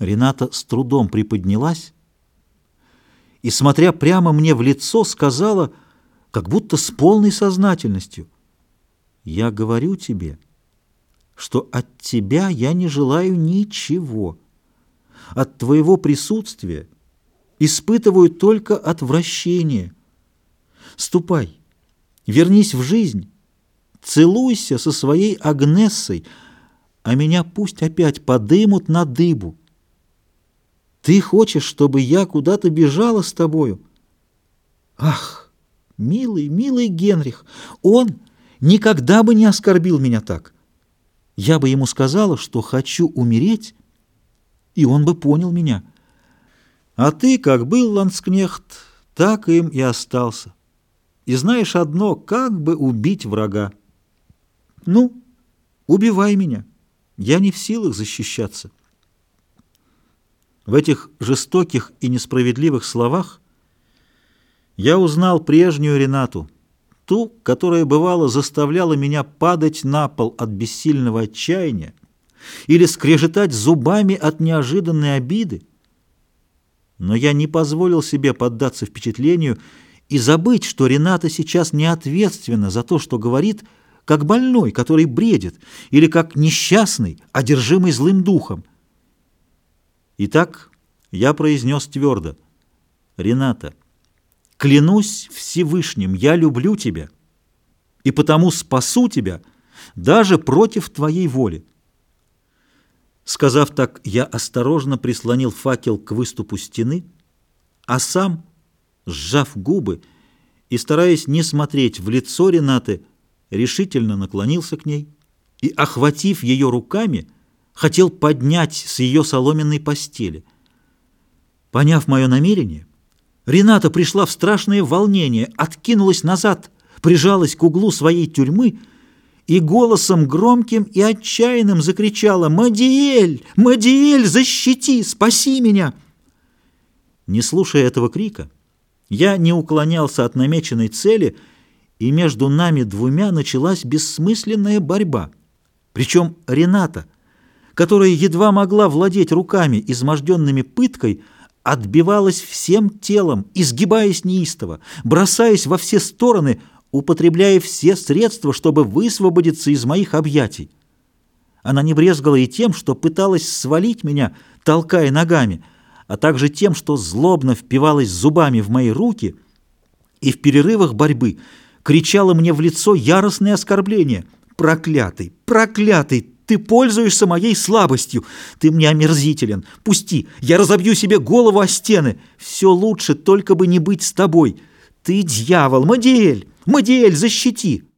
Рената с трудом приподнялась и, смотря прямо мне в лицо, сказала, как будто с полной сознательностью, «Я говорю тебе, что от тебя я не желаю ничего. От твоего присутствия испытываю только отвращение. Ступай, вернись в жизнь, целуйся со своей Агнессой, а меня пусть опять подымут на дыбу. Ты хочешь, чтобы я куда-то бежала с тобою? Ах, милый, милый Генрих, он никогда бы не оскорбил меня так. Я бы ему сказала, что хочу умереть, и он бы понял меня. А ты, как был ланскнехт, так им и остался. И знаешь одно, как бы убить врага. Ну, убивай меня. Я не в силах защищаться. В этих жестоких и несправедливых словах я узнал прежнюю Ренату, ту, которая бывало заставляла меня падать на пол от бессильного отчаяния или скрежетать зубами от неожиданной обиды. Но я не позволил себе поддаться впечатлению и забыть, что Рената сейчас не ответственна за то, что говорит, как больной, который бредит, или как несчастный, одержимый злым духом. Итак, я произнес твердо, «Рената, клянусь Всевышним, я люблю тебя, и потому спасу тебя даже против твоей воли». Сказав так, я осторожно прислонил факел к выступу стены, а сам, сжав губы и стараясь не смотреть в лицо Ренаты, решительно наклонился к ней и, охватив ее руками, хотел поднять с ее соломенной постели. Поняв мое намерение, Рената пришла в страшное волнение, откинулась назад, прижалась к углу своей тюрьмы и голосом громким и отчаянным закричала «Мадиэль! Мадиэль, защити! Спаси меня!» Не слушая этого крика, я не уклонялся от намеченной цели, и между нами двумя началась бессмысленная борьба. Причем Рената — которая едва могла владеть руками, изможденными пыткой, отбивалась всем телом, изгибаясь неистово, бросаясь во все стороны, употребляя все средства, чтобы высвободиться из моих объятий. Она не брезгала и тем, что пыталась свалить меня, толкая ногами, а также тем, что злобно впивалась зубами в мои руки и в перерывах борьбы кричала мне в лицо яростные оскорбления. «Проклятый! Проклятый! Ты пользуешься моей слабостью. Ты мне омерзителен. Пусти, я разобью себе голову о стены. Все лучше, только бы не быть с тобой. Ты дьявол, Мадиэль, Мадиэль, защити!»